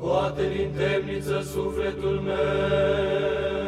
Scoate din temniță sufletul meu,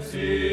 Sim.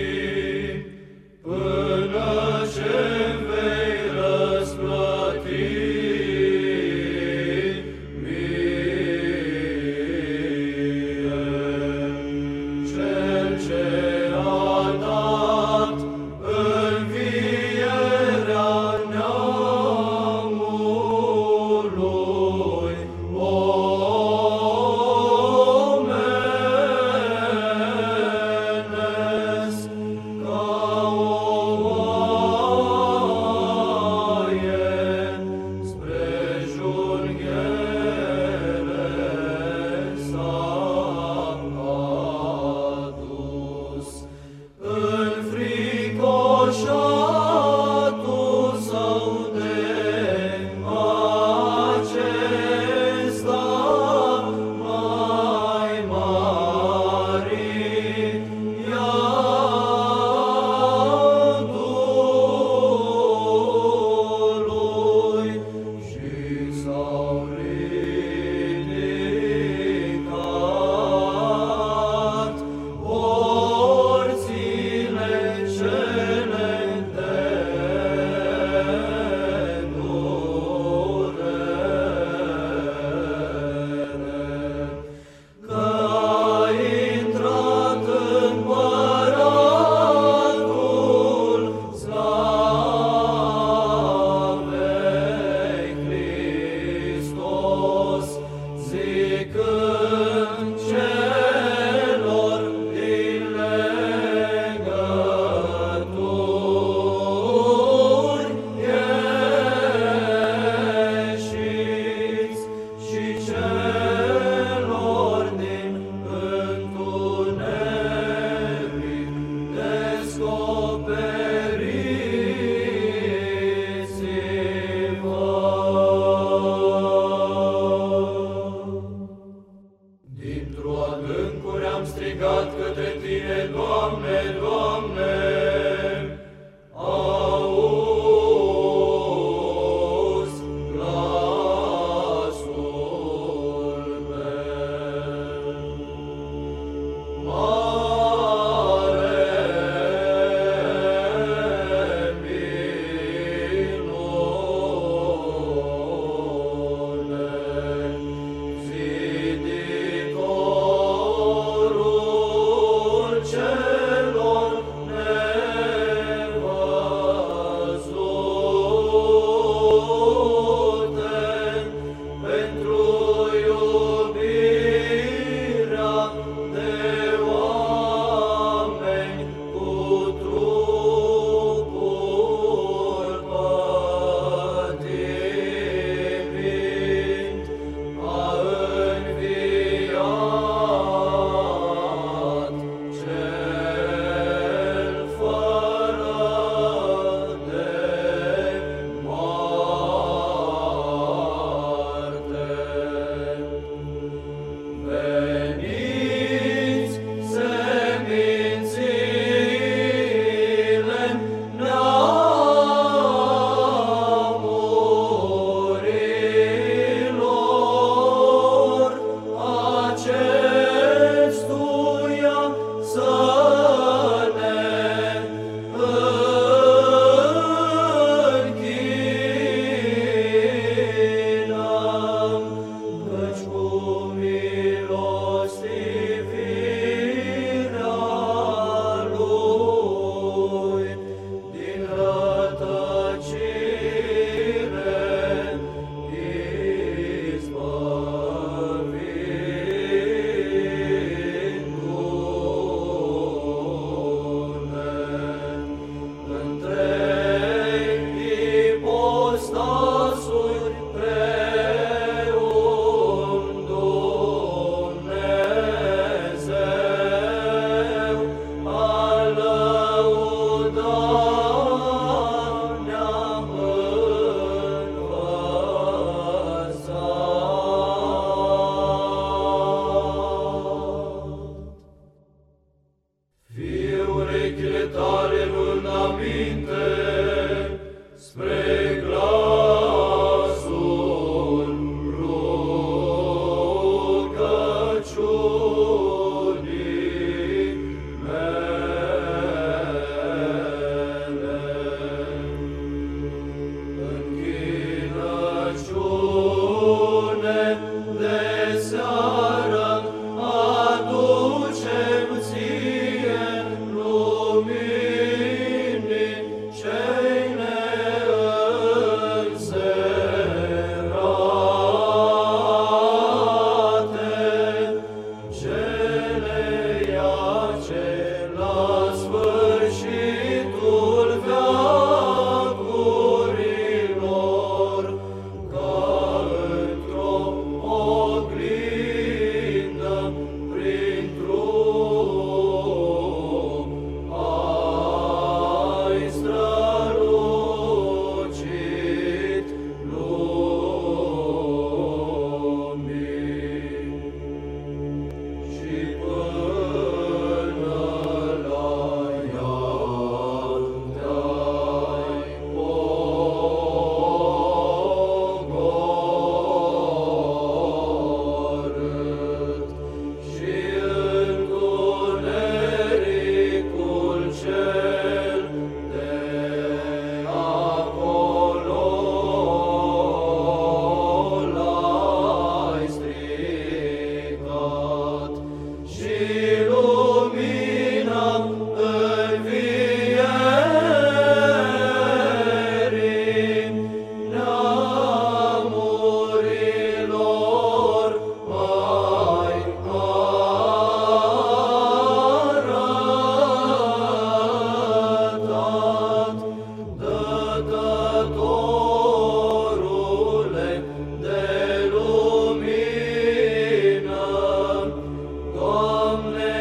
lonely.